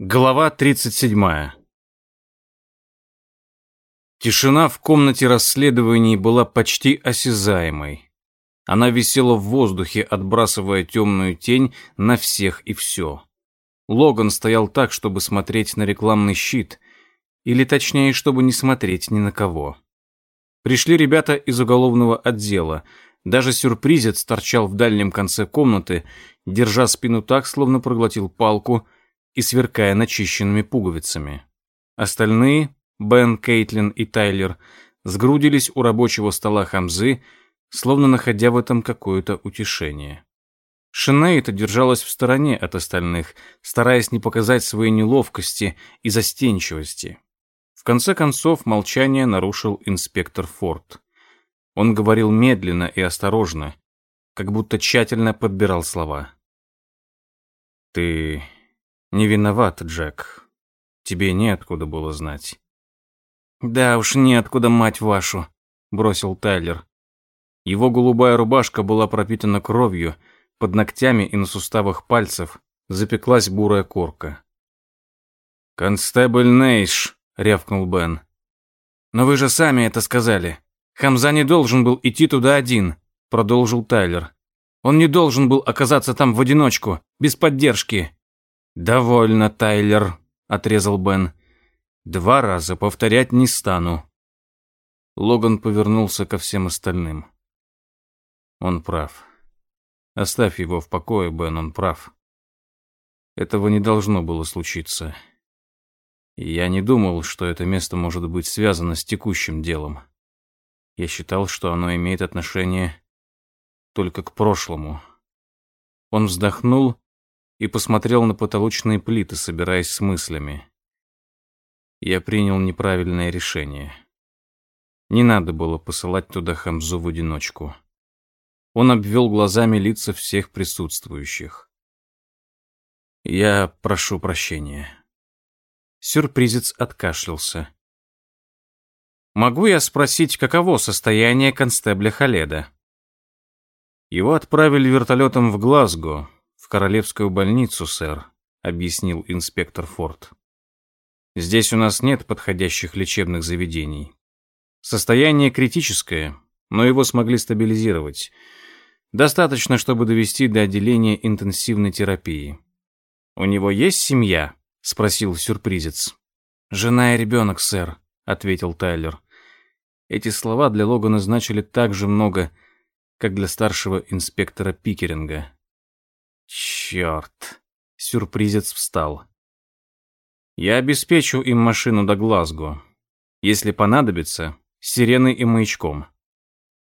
Глава 37. Тишина в комнате расследований была почти осязаемой. Она висела в воздухе, отбрасывая темную тень на всех и все. Логан стоял так, чтобы смотреть на рекламный щит, или точнее, чтобы не смотреть ни на кого. Пришли ребята из уголовного отдела. Даже сюрпризец торчал в дальнем конце комнаты, держа спину так, словно проглотил палку, и сверкая начищенными пуговицами. Остальные, Бен, Кейтлин и Тайлер, сгрудились у рабочего стола Хамзы, словно находя в этом какое-то утешение. Шинейта держалась в стороне от остальных, стараясь не показать своей неловкости и застенчивости. В конце концов молчание нарушил инспектор Форд. Он говорил медленно и осторожно, как будто тщательно подбирал слова. «Ты не виноват, Джек. Тебе неоткуда было знать. Да уж неоткуда, мать вашу, бросил Тайлер. Его голубая рубашка была пропитана кровью, под ногтями и на суставах пальцев запеклась бурая корка. «Констебль Нейш», — рявкнул Бен. «Но вы же сами это сказали. Хамза не должен был идти туда один», — продолжил Тайлер. «Он не должен был оказаться там в одиночку, без поддержки. «Довольно, Тайлер», — отрезал Бен. «Два раза повторять не стану». Логан повернулся ко всем остальным. Он прав. Оставь его в покое, Бен, он прав. Этого не должно было случиться. я не думал, что это место может быть связано с текущим делом. Я считал, что оно имеет отношение только к прошлому. Он вздохнул и посмотрел на потолочные плиты, собираясь с мыслями. Я принял неправильное решение. Не надо было посылать туда Хамзу в одиночку. Он обвел глазами лица всех присутствующих. Я прошу прощения. Сюрпризец откашлялся. Могу я спросить, каково состояние констебля Халеда? Его отправили вертолетом в Глазго, в королевскую больницу, сэр, объяснил инспектор Форд. Здесь у нас нет подходящих лечебных заведений. Состояние критическое, но его смогли стабилизировать. Достаточно, чтобы довести до отделения интенсивной терапии. У него есть семья? спросил сюрпризец. Жена и ребенок, сэр, ответил Тайлер. Эти слова для Логана значили так же много, как для старшего инспектора Пикеринга. Черт. Сюрпризец встал. Я обеспечу им машину до Глазго. Если понадобится, сиреной и маячком.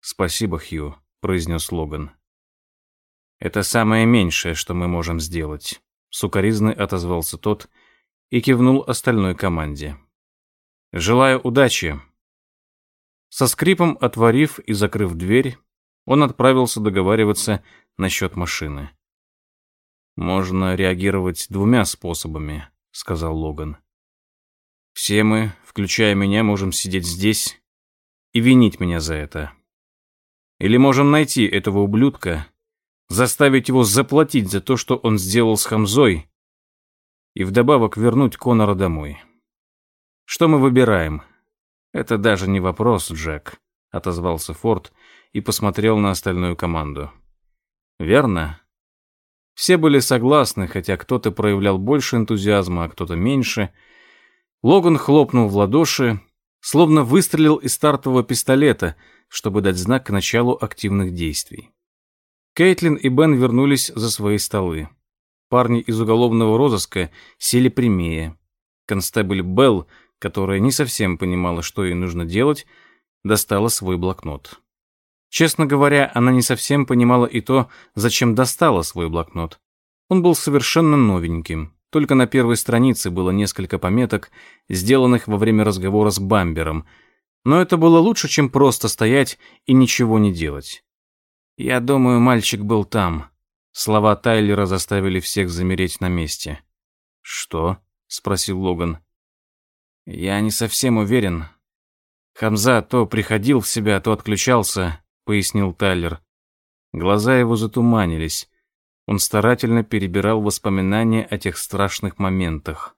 Спасибо, Хью, произнес Логан. Это самое меньшее, что мы можем сделать. Сукаризный отозвался тот и кивнул остальной команде. Желаю удачи. Со скрипом отворив и закрыв дверь, он отправился договариваться насчет машины. «Можно реагировать двумя способами», — сказал Логан. «Все мы, включая меня, можем сидеть здесь и винить меня за это. Или можем найти этого ублюдка, заставить его заплатить за то, что он сделал с Хамзой, и вдобавок вернуть Конора домой. Что мы выбираем? Это даже не вопрос, Джек», — отозвался Форд и посмотрел на остальную команду. «Верно?» Все были согласны, хотя кто-то проявлял больше энтузиазма, а кто-то меньше. Логан хлопнул в ладоши, словно выстрелил из стартового пистолета, чтобы дать знак к началу активных действий. Кейтлин и Бен вернулись за свои столы. Парни из уголовного розыска сели прямее. Констебль Белл, которая не совсем понимала, что ей нужно делать, достала свой блокнот. Честно говоря, она не совсем понимала и то, зачем достала свой блокнот. Он был совершенно новеньким. Только на первой странице было несколько пометок, сделанных во время разговора с Бамбером. Но это было лучше, чем просто стоять и ничего не делать. «Я думаю, мальчик был там». Слова Тайлера заставили всех замереть на месте. «Что?» — спросил Логан. «Я не совсем уверен. Хамза то приходил в себя, то отключался. — пояснил Тайлер. Глаза его затуманились. Он старательно перебирал воспоминания о тех страшных моментах.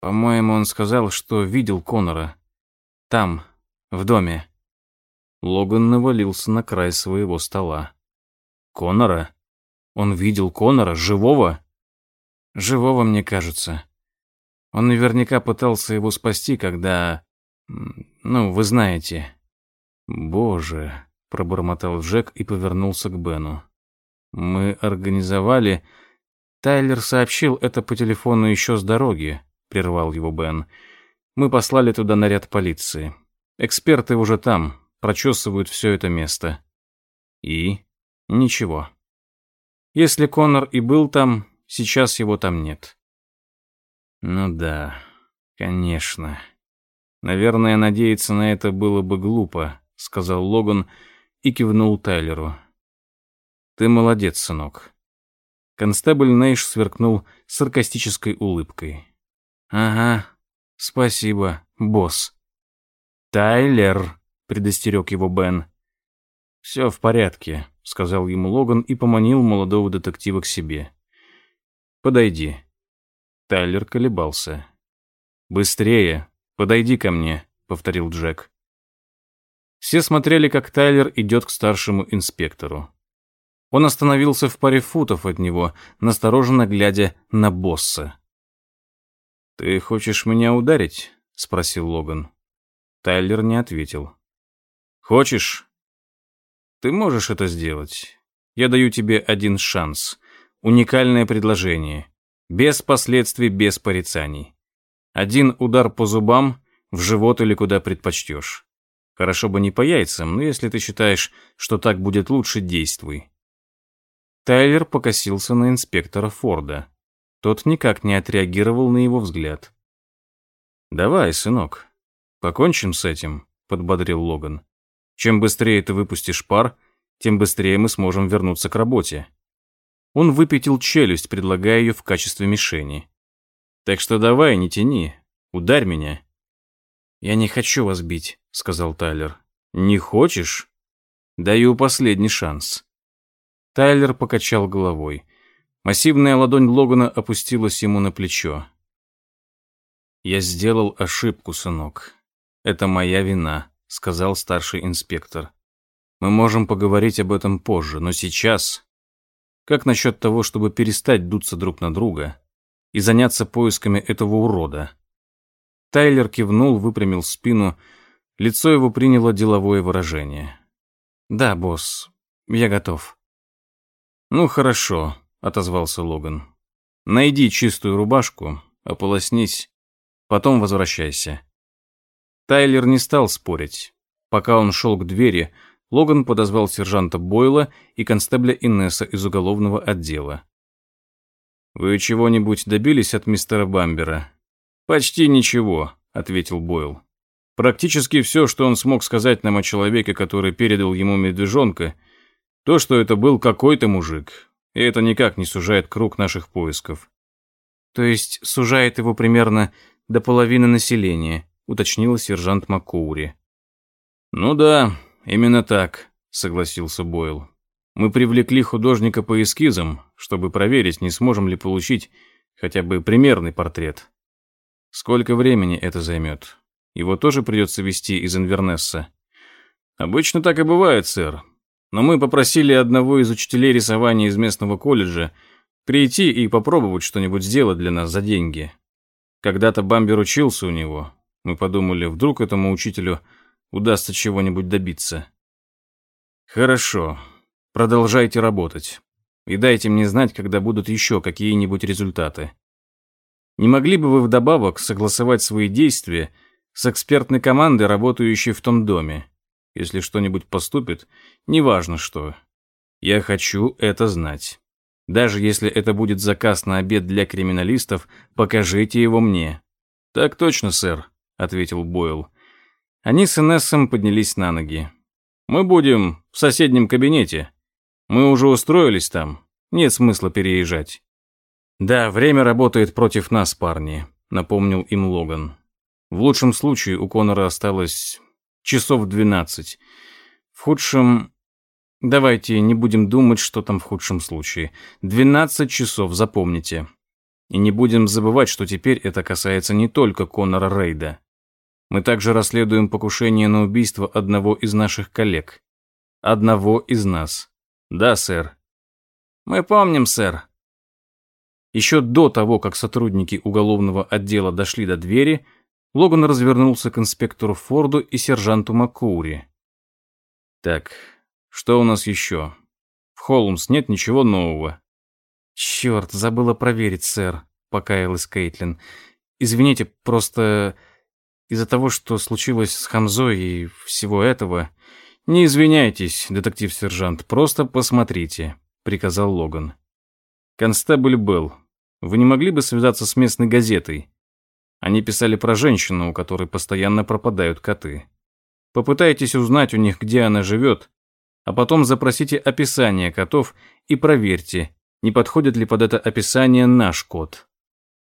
По-моему, он сказал, что видел Конора. Там, в доме. Логан навалился на край своего стола. Конора? Он видел Конора, живого? Живого, мне кажется. Он наверняка пытался его спасти, когда... Ну, вы знаете. Боже, пробормотал Джек и повернулся к Бену. Мы организовали... Тайлер сообщил это по телефону еще с дороги, прервал его Бен. Мы послали туда наряд полиции. Эксперты уже там, прочесывают все это место. И ничего. Если Коннор и был там, сейчас его там нет. Ну да, конечно. Наверное, надеяться на это было бы глупо, сказал Логан и кивнул Тайлеру. Ты молодец, сынок. Констебль Нейш сверкнул саркастической улыбкой. Ага, спасибо, босс. Тайлер, предостерег его Бен. Все в порядке, сказал ему Логан и поманил молодого детектива к себе. Подойди. Тайлер колебался. Быстрее, подойди ко мне, повторил Джек. Все смотрели, как Тайлер идет к старшему инспектору. Он остановился в паре футов от него, настороженно глядя на босса. «Ты хочешь меня ударить?» — спросил Логан. Тайлер не ответил. «Хочешь?» «Ты можешь это сделать. Я даю тебе один шанс. Уникальное предложение. Без последствий, без порицаний. Один удар по зубам, в живот или куда предпочтешь. Хорошо бы не по яйцам, но если ты считаешь, что так будет лучше, действуй. Тайлер покосился на инспектора Форда. Тот никак не отреагировал на его взгляд. «Давай, сынок, покончим с этим», — подбодрил Логан. «Чем быстрее ты выпустишь пар, тем быстрее мы сможем вернуться к работе». Он выпятил челюсть, предлагая ее в качестве мишени. «Так что давай, не тяни, ударь меня». «Я не хочу вас бить», — сказал Тайлер. «Не хочешь? Даю последний шанс». Тайлер покачал головой. Массивная ладонь Логана опустилась ему на плечо. «Я сделал ошибку, сынок. Это моя вина», — сказал старший инспектор. «Мы можем поговорить об этом позже, но сейчас...» «Как насчет того, чтобы перестать дуться друг на друга и заняться поисками этого урода?» Тайлер кивнул, выпрямил спину, лицо его приняло деловое выражение. «Да, босс, я готов». «Ну, хорошо», — отозвался Логан. «Найди чистую рубашку, ополоснись, потом возвращайся». Тайлер не стал спорить. Пока он шел к двери, Логан подозвал сержанта Бойла и констебля Инесса из уголовного отдела. «Вы чего-нибудь добились от мистера Бамбера?» «Почти ничего», — ответил Бойл. «Практически все, что он смог сказать нам о человеке, который передал ему медвежонка — то, что это был какой-то мужик, и это никак не сужает круг наших поисков. То есть сужает его примерно до половины населения, уточнил сержант Маккоури. Ну да, именно так, согласился Бойл. Мы привлекли художника по эскизам, чтобы проверить, не сможем ли получить хотя бы примерный портрет. Сколько времени это займет? Его тоже придется вести из Инвернесса. Обычно так и бывает, сэр но мы попросили одного из учителей рисования из местного колледжа прийти и попробовать что-нибудь сделать для нас за деньги. Когда-то Бамбер учился у него. Мы подумали, вдруг этому учителю удастся чего-нибудь добиться. Хорошо. Продолжайте работать. И дайте мне знать, когда будут еще какие-нибудь результаты. Не могли бы вы вдобавок согласовать свои действия с экспертной командой, работающей в том доме? Если что-нибудь поступит, неважно что. Я хочу это знать. Даже если это будет заказ на обед для криминалистов, покажите его мне. Так точно, сэр, ответил Бойл. Они с Инессом поднялись на ноги. Мы будем в соседнем кабинете. Мы уже устроились там. Нет смысла переезжать. Да, время работает против нас, парни, напомнил им Логан. В лучшем случае у Конора осталось часов двенадцать. В худшем... Давайте не будем думать, что там в худшем случае. 12 часов, запомните. И не будем забывать, что теперь это касается не только Конора Рейда. Мы также расследуем покушение на убийство одного из наших коллег. Одного из нас. Да, сэр. Мы помним, сэр. Еще до того, как сотрудники уголовного отдела дошли до двери, Логан развернулся к инспектору Форду и сержанту Маккури. Так, что у нас еще? В Холмс нет ничего нового. Черт, забыла проверить, сэр, покаялась Кейтлин. Извините, просто из-за того, что случилось с Хамзой и всего этого... Не извиняйтесь, детектив-сержант, просто посмотрите, приказал Логан. Констебль был. Вы не могли бы связаться с местной газетой? Они писали про женщину, у которой постоянно пропадают коты. Попытайтесь узнать у них, где она живет, а потом запросите описание котов и проверьте, не подходит ли под это описание наш кот.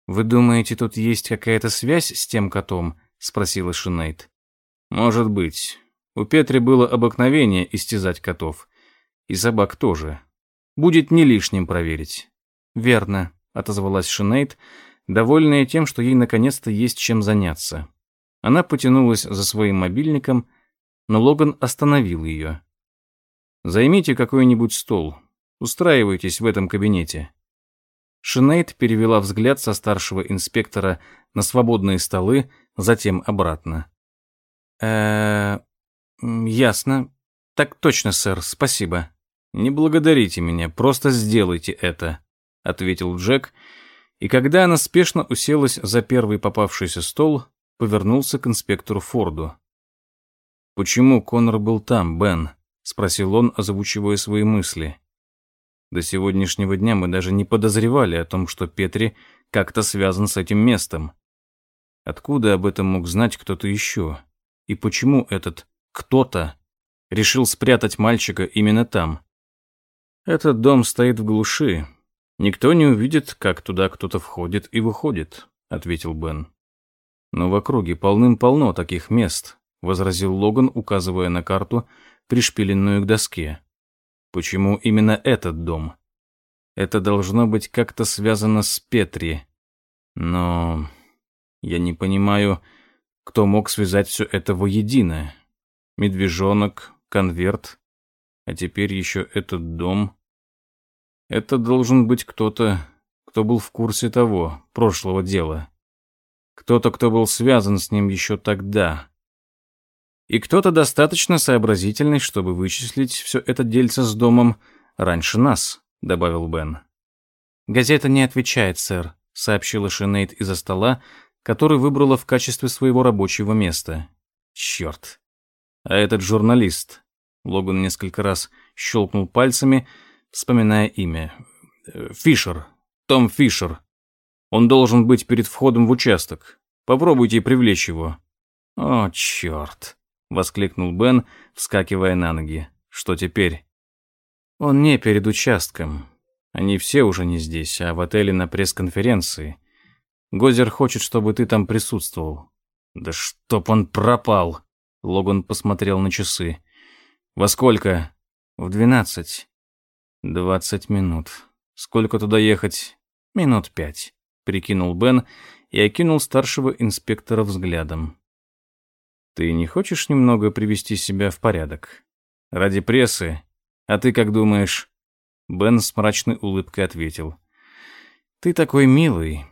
«Вы думаете, тут есть какая-то связь с тем котом?» — спросила Шинейд. «Может быть. У Петри было обыкновение истязать котов. И собак тоже. Будет не лишним проверить». «Верно», — отозвалась Шинейд, довольная тем, что ей наконец-то есть чем заняться. Она потянулась за своим мобильником, но Логан остановил ее. «Займите какой-нибудь стол. Устраивайтесь в этом кабинете». Шинейд перевела взгляд со старшего инспектора на свободные столы, затем обратно. э ясно. Так точно, сэр, спасибо». «Не благодарите меня, просто сделайте это», — ответил Джек, — и когда она спешно уселась за первый попавшийся стол, повернулся к инспектору Форду. «Почему Конор был там, Бен?» — спросил он, озвучивая свои мысли. «До сегодняшнего дня мы даже не подозревали о том, что Петри как-то связан с этим местом. Откуда об этом мог знать кто-то еще? И почему этот «кто-то» решил спрятать мальчика именно там? Этот дом стоит в глуши, «Никто не увидит, как туда кто-то входит и выходит», — ответил Бен. «Но в округе полным-полно таких мест», — возразил Логан, указывая на карту, пришпиленную к доске. «Почему именно этот дом? Это должно быть как-то связано с Петри. Но я не понимаю, кто мог связать все это воедино. Медвежонок, конверт, а теперь еще этот дом». Это должен быть кто-то, кто был в курсе того, прошлого дела. Кто-то, кто был связан с ним еще тогда. И кто-то достаточно сообразительный, чтобы вычислить все это дельце с домом раньше нас, добавил Бен. Газета не отвечает, сэр, сообщила Шинейд из-за стола, который выбрала в качестве своего рабочего места. Черт. А этот журналист. Логан несколько раз щелкнул пальцами, вспоминая имя. Э, Фишер. Том Фишер. Он должен быть перед входом в участок. Попробуйте привлечь его». «О, черт!» — воскликнул Бен, вскакивая на ноги. «Что теперь?» «Он не перед участком. Они все уже не здесь, а в отеле на пресс-конференции. Гозер хочет, чтобы ты там присутствовал». «Да чтоб он пропал!» Логан посмотрел на часы. «Во сколько?» «В двенадцать». «Двадцать минут. Сколько туда ехать?» «Минут пять», — прикинул Бен и окинул старшего инспектора взглядом. «Ты не хочешь немного привести себя в порядок? Ради прессы? А ты как думаешь?» Бен с мрачной улыбкой ответил. «Ты такой милый.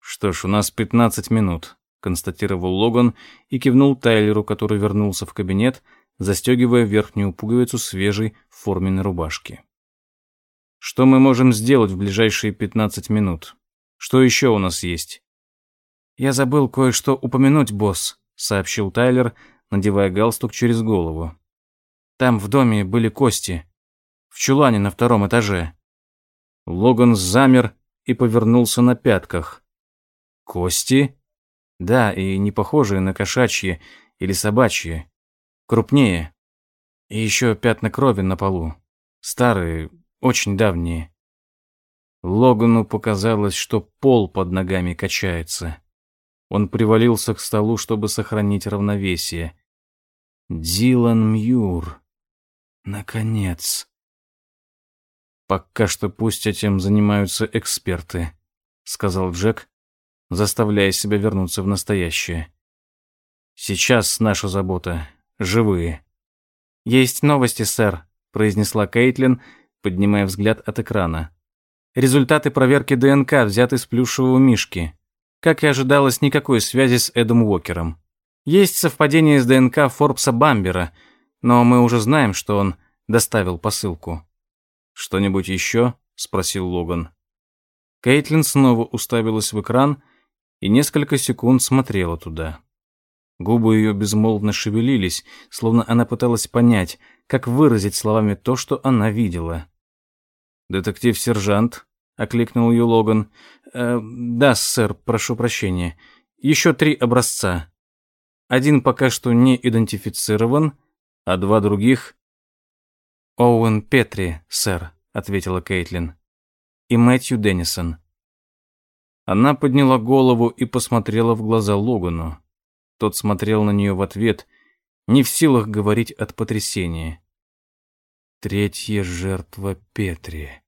Что ж, у нас пятнадцать минут», — констатировал Логан и кивнул Тайлеру, который вернулся в кабинет, застегивая верхнюю пуговицу свежей форменной рубашки. Что мы можем сделать в ближайшие 15 минут? Что еще у нас есть? Я забыл кое-что упомянуть, босс, сообщил Тайлер, надевая галстук через голову. Там в доме были кости. В чулане на втором этаже. Логан замер и повернулся на пятках. Кости? Да, и не похожие на кошачьи или собачьи. Крупнее. И еще пятна крови на полу. Старые, очень давние. Логану показалось, что пол под ногами качается. Он привалился к столу, чтобы сохранить равновесие. Дилан Мьюр. Наконец. Пока что пусть этим занимаются эксперты, сказал Джек, заставляя себя вернуться в настоящее. Сейчас наша забота — живые. «Есть новости, сэр», — произнесла Кейтлин, поднимая взгляд от экрана. «Результаты проверки ДНК взяты с плюшевого мишки. Как и ожидалось, никакой связи с Эдом Уокером. Есть совпадение с ДНК Форбса Бамбера, но мы уже знаем, что он доставил посылку». «Что-нибудь еще?» — спросил Логан. Кейтлин снова уставилась в экран и несколько секунд смотрела туда. Губы ее безмолвно шевелились, словно она пыталась понять, как выразить словами то, что она видела. «Детектив-сержант», — окликнул ее Логан. «Э, «Да, сэр, прошу прощения. Еще три образца. Один пока что не идентифицирован, а два других...» «Оуэн Петри, сэр», — ответила Кейтлин. «И Мэтью Деннисон». Она подняла голову и посмотрела в глаза Логану. Тот смотрел на нее в ответ, не в силах говорить от потрясения. Третья жертва Петри.